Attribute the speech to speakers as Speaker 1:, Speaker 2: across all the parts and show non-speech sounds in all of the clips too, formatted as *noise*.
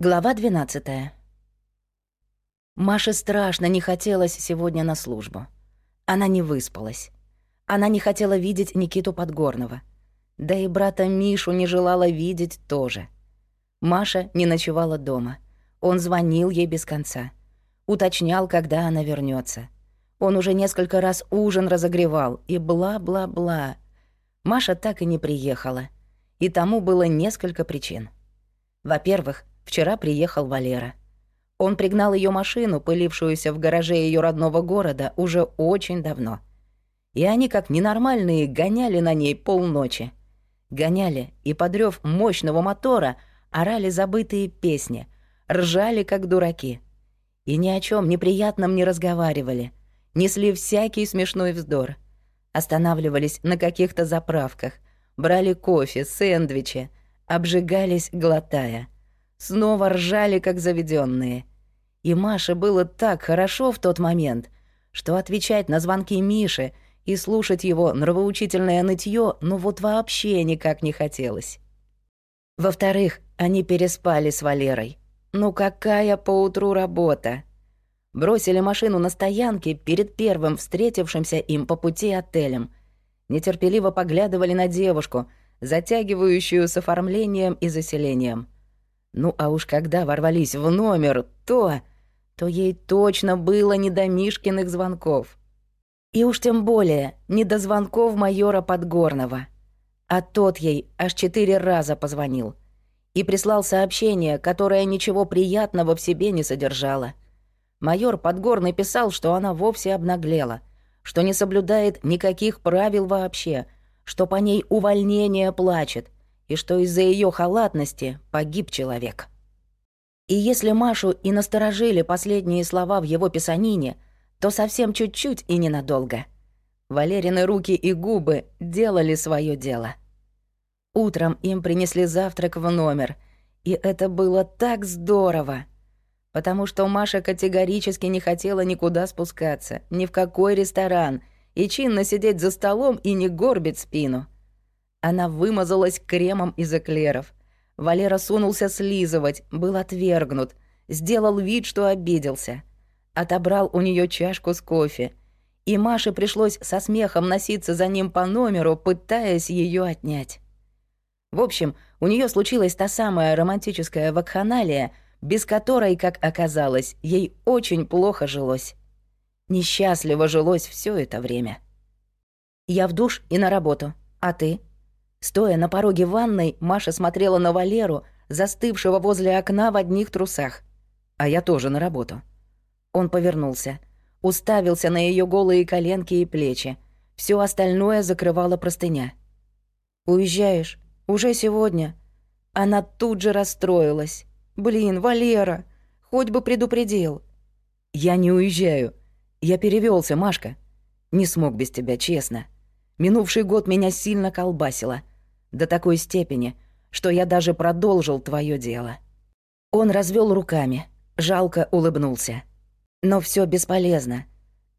Speaker 1: Глава 12. Маше страшно не хотелось сегодня на службу. Она не выспалась. Она не хотела видеть Никиту Подгорного. Да и брата Мишу не желала видеть тоже. Маша не ночевала дома. Он звонил ей без конца. Уточнял, когда она вернется. Он уже несколько раз ужин разогревал и бла-бла-бла. Маша так и не приехала. И тому было несколько причин. Во-первых, Вчера приехал Валера. Он пригнал ее машину, пылившуюся в гараже ее родного города, уже очень давно. И они, как ненормальные, гоняли на ней полночи. Гоняли и, подрёв мощного мотора, орали забытые песни, ржали, как дураки. И ни о чем неприятном не разговаривали, несли всякий смешной вздор. Останавливались на каких-то заправках, брали кофе, сэндвичи, обжигались, глотая — снова ржали, как заведенные. И Маше было так хорошо в тот момент, что отвечать на звонки Миши и слушать его нравоучительное нытье ну вот вообще никак не хотелось. Во-вторых, они переспали с Валерой. Ну какая поутру работа? Бросили машину на стоянке перед первым встретившимся им по пути отелем. Нетерпеливо поглядывали на девушку, затягивающую с оформлением и заселением — ну а уж когда ворвались в номер, то... то ей точно было не до Мишкиных звонков. И уж тем более не до звонков майора Подгорного. А тот ей аж четыре раза позвонил. И прислал сообщение, которое ничего приятного в себе не содержало. Майор Подгорный писал, что она вовсе обнаглела, что не соблюдает никаких правил вообще, что по ней увольнение плачет — и что из-за ее халатности погиб человек. И если Машу и насторожили последние слова в его писанине, то совсем чуть-чуть и ненадолго. Валерины руки и губы делали свое дело. Утром им принесли завтрак в номер, и это было так здорово, потому что Маша категорически не хотела никуда спускаться, ни в какой ресторан, и чинно сидеть за столом и не горбить спину — она вымазалась кремом из эклеров. Валера сунулся слизывать, был отвергнут, сделал вид, что обиделся. Отобрал у нее чашку с кофе. И Маше пришлось со смехом носиться за ним по номеру, пытаясь ее отнять. В общем, у нее случилась та самая романтическая вакханалия, без которой, как оказалось, ей очень плохо жилось. Несчастливо жилось все это время. «Я в душ и на работу. А ты?» Стоя на пороге ванной, Маша смотрела на Валеру, застывшего возле окна в одних трусах. А я тоже на работу. Он повернулся, уставился на ее голые коленки и плечи. Все остальное закрывала простыня. «Уезжаешь? Уже сегодня?» Она тут же расстроилась. «Блин, Валера, хоть бы предупредил». «Я не уезжаю. Я перевелся, Машка. Не смог без тебя, честно». Минувший год меня сильно колбасило. До такой степени, что я даже продолжил твое дело». Он развел руками, жалко улыбнулся. «Но все бесполезно.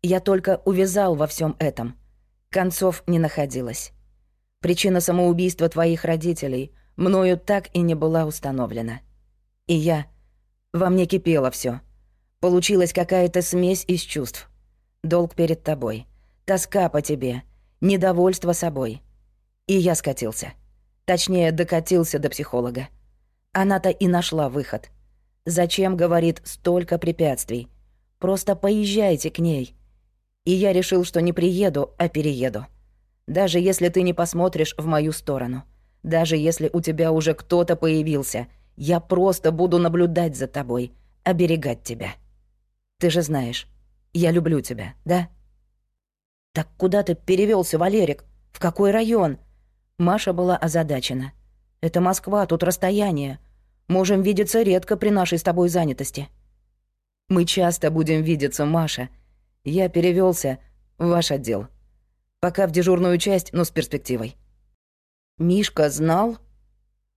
Speaker 1: Я только увязал во всем этом. Концов не находилось. Причина самоубийства твоих родителей мною так и не была установлена. И я... Во мне кипело все. Получилась какая-то смесь из чувств. Долг перед тобой, тоска по тебе, недовольство собой. И я скатился. Точнее, докатился до психолога. Она-то и нашла выход. Зачем, говорит, столько препятствий? Просто поезжайте к ней. И я решил, что не приеду, а перееду. Даже если ты не посмотришь в мою сторону. Даже если у тебя уже кто-то появился, я просто буду наблюдать за тобой, оберегать тебя. Ты же знаешь, я люблю тебя, да?» «Так куда ты перевелся, Валерик? В какой район?» Маша была озадачена. «Это Москва, тут расстояние. Можем видеться редко при нашей с тобой занятости». «Мы часто будем видеться, Маша. Я перевелся в ваш отдел. Пока в дежурную часть, но с перспективой». «Мишка знал?»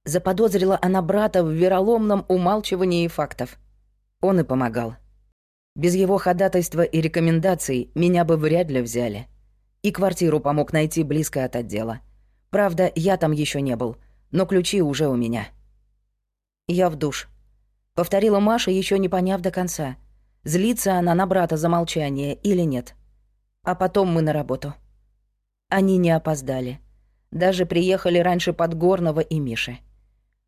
Speaker 1: Заподозрила она брата в вероломном умалчивании фактов. Он и помогал. Без его ходатайства и рекомендаций меня бы вряд ли взяли. И квартиру помог найти близко от отдела. Правда, я там еще не был, но ключи уже у меня. Я в душ. Повторила Маша, еще не поняв до конца, злится она на брата за молчание или нет. А потом мы на работу. Они не опоздали. Даже приехали раньше Подгорного и Миши.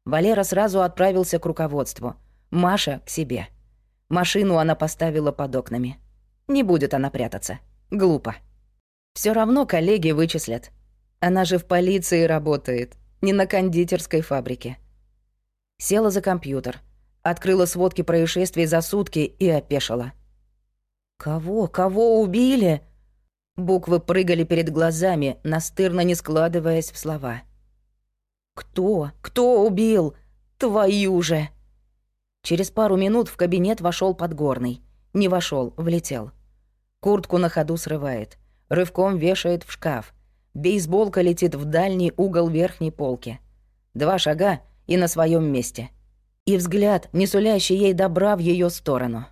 Speaker 1: Валера сразу отправился к руководству, Маша — к себе. Машину она поставила под окнами. Не будет она прятаться. Глупо. Все равно коллеги вычислят. Она же в полиции работает, не на кондитерской фабрике. Села за компьютер, открыла сводки происшествий за сутки и опешила. «Кого? Кого убили?» Буквы прыгали перед глазами, настырно не складываясь в слова. «Кто? Кто убил? Твою же!» Через пару минут в кабинет вошел Подгорный. Не вошел, влетел. Куртку на ходу срывает. Рывком вешает в шкаф. Бейсболка летит в дальний угол верхней полки. Два шага и на своем месте. И взгляд, не сулящий ей добра в ее сторону.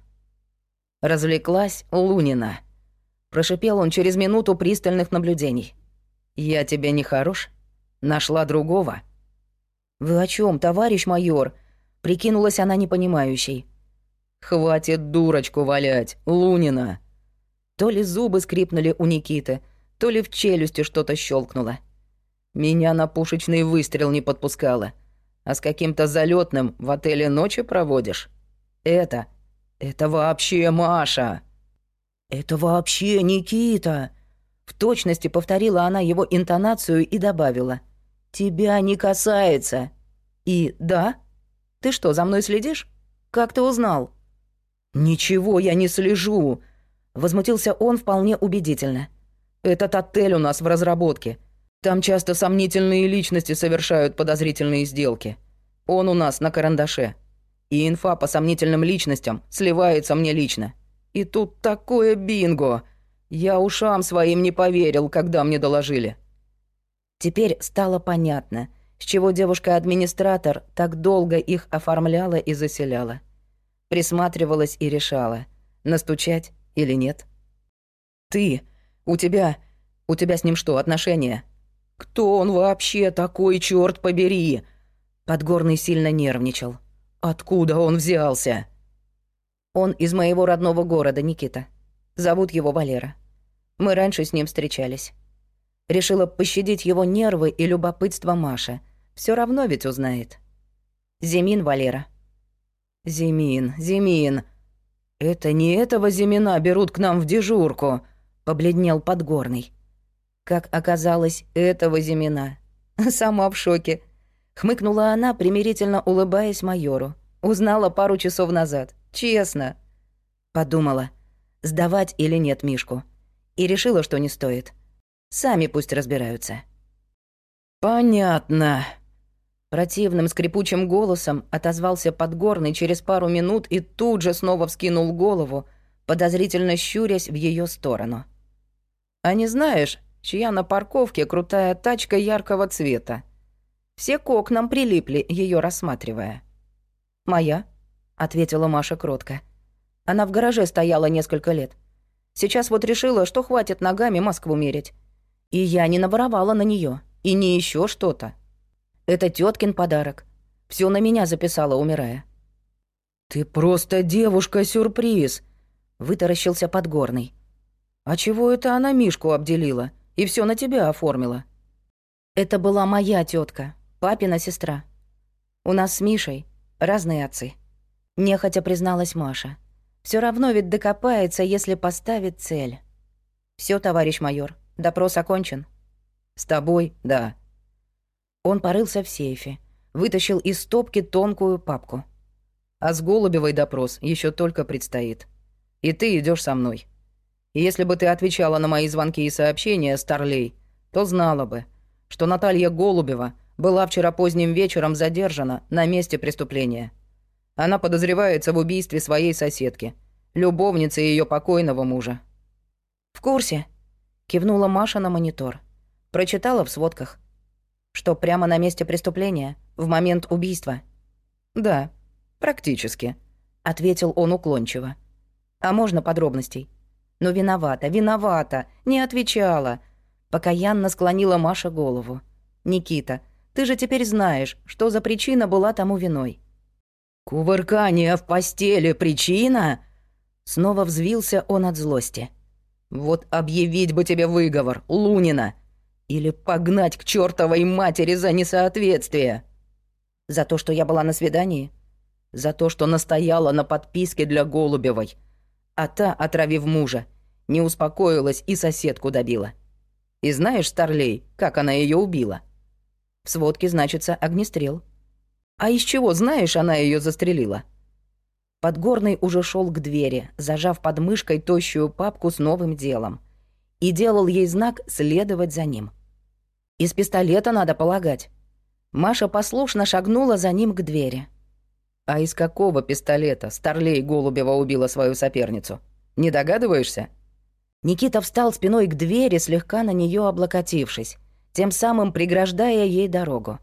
Speaker 1: Развлеклась Лунина. Прошипел он через минуту пристальных наблюдений. «Я тебе не хорош? Нашла другого?» «Вы о чем, товарищ майор?» Прикинулась она непонимающей. «Хватит дурочку валять, Лунина!» То ли зубы скрипнули у Никиты, то ли в челюсти что-то щелкнуло. Меня на пушечный выстрел не подпускала. А с каким-то залетным в отеле ночи проводишь? Это... это вообще Маша!» «Это вообще Никита!» В точности повторила она его интонацию и добавила. «Тебя не касается». «И да? Ты что, за мной следишь? Как ты узнал?» «Ничего я не слежу!» Возмутился он вполне убедительно. «Этот отель у нас в разработке. Там часто сомнительные личности совершают подозрительные сделки. Он у нас на карандаше. И инфа по сомнительным личностям сливается мне лично. И тут такое бинго! Я ушам своим не поверил, когда мне доложили. Теперь стало понятно, с чего девушка-администратор так долго их оформляла и заселяла. Присматривалась и решала, настучать или нет. «Ты! У тебя... У тебя с ним что, отношения?» «Кто он вообще такой, черт побери?» Подгорный сильно нервничал. «Откуда он взялся?» Он из моего родного города, Никита. Зовут его Валера. Мы раньше с ним встречались. Решила пощадить его нервы и любопытство Маша. Все равно ведь узнает. Зимин Валера. Зимин, Зимин. Это не этого Зимина берут к нам в дежурку, побледнел Подгорный. Как оказалось, этого Зимина. *laughs* Сама в шоке. Хмыкнула она, примирительно улыбаясь майору. Узнала пару часов назад. Честно. Подумала, сдавать или нет Мишку. И решила, что не стоит. Сами пусть разбираются. «Понятно». Противным скрипучим голосом отозвался Подгорный через пару минут и тут же снова вскинул голову, подозрительно щурясь в ее сторону. «А не знаешь, чья на парковке крутая тачка яркого цвета?» Все к окнам прилипли, ее рассматривая. «Моя?» ответила Маша кротко. Она в гараже стояла несколько лет. Сейчас вот решила, что хватит ногами Москву мерить. И я не наворовала на нее, и не еще что-то. Это теткин подарок. Все на меня записала, умирая. Ты просто девушка-сюрприз, вытаращился Подгорный. А чего это она Мишку обделила и все на тебя оформила? Это была моя тетка, папина сестра. У нас с Мишей разные отцы. Нехотя призналась Маша. Все равно ведь докопается, если поставит цель. Все, товарищ майор, допрос окончен. С тобой, да. Он порылся в сейфе, вытащил из стопки тонкую папку. А с Голубевой допрос еще только предстоит. И ты идешь со мной. И если бы ты отвечала на мои звонки и сообщения, Старлей, то знала бы, что Наталья Голубева была вчера поздним вечером задержана на месте преступления. Она подозревается в убийстве своей соседки, любовницы ее покойного мужа. «В курсе», — кивнула Маша на монитор. «Прочитала в сводках. Что, прямо на месте преступления? В момент убийства?» «Да, практически», — ответил он уклончиво. «А можно подробностей?» «Но виновата, виновата, не отвечала», — покаянно склонила Маша голову. «Никита, ты же теперь знаешь, что за причина была тому виной. «Кувыркание в постели — причина?» Снова взвился он от злости. «Вот объявить бы тебе выговор, Лунина! Или погнать к чертовой матери за несоответствие!» «За то, что я была на свидании?» «За то, что настояла на подписке для Голубевой. А та, отравив мужа, не успокоилась и соседку добила. И знаешь, Старлей, как она ее убила?» «В сводке значится огнестрел». «А из чего, знаешь, она ее застрелила?» Подгорный уже шел к двери, зажав под мышкой тощую папку с новым делом. И делал ей знак следовать за ним. «Из пистолета надо полагать». Маша послушно шагнула за ним к двери. «А из какого пистолета Старлей Голубева убила свою соперницу? Не догадываешься?» Никита встал спиной к двери, слегка на нее облокотившись, тем самым преграждая ей дорогу.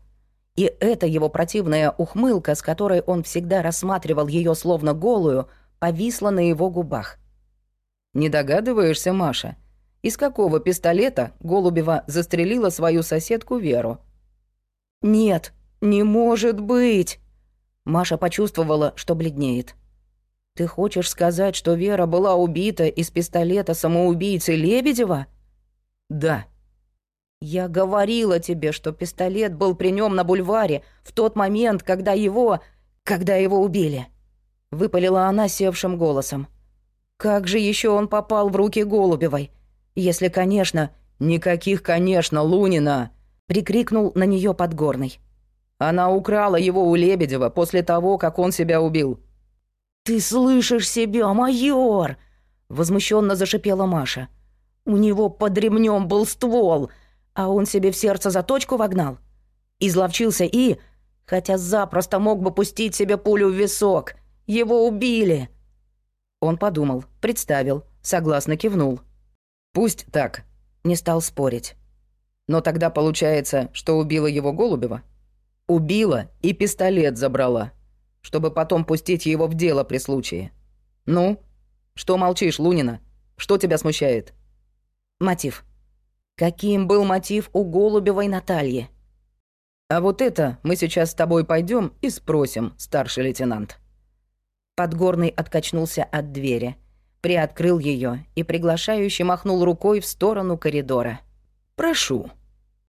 Speaker 1: И эта его противная ухмылка, с которой он всегда рассматривал ее словно голую, повисла на его губах. «Не догадываешься, Маша, из какого пистолета Голубева застрелила свою соседку Веру?» «Нет, не может быть!» Маша почувствовала, что бледнеет. «Ты хочешь сказать, что Вера была убита из пистолета самоубийцы Лебедева?» «Да», «Я говорила тебе, что пистолет был при нем на бульваре в тот момент, когда его... когда его убили!» Выпалила она севшим голосом. «Как же еще он попал в руки Голубевой? Если, конечно...» «Никаких «конечно», Лунина!» Прикрикнул на нее Подгорный. «Она украла его у Лебедева после того, как он себя убил». «Ты слышишь себя, майор!» Возмущенно зашипела Маша. «У него под ремнем был ствол!» А он себе в сердце заточку вогнал. Изловчился и... Хотя запросто мог бы пустить себе пулю в висок. Его убили. Он подумал, представил, согласно кивнул. «Пусть так», — не стал спорить. «Но тогда получается, что убила его Голубева?» «Убила и пистолет забрала, чтобы потом пустить его в дело при случае. Ну, что молчишь, Лунина? Что тебя смущает?» «Мотив», Каким был мотив у Голубевой Натальи? А вот это мы сейчас с тобой пойдем и спросим, старший лейтенант. Подгорный откачнулся от двери, приоткрыл ее и приглашающе махнул рукой в сторону коридора. «Прошу».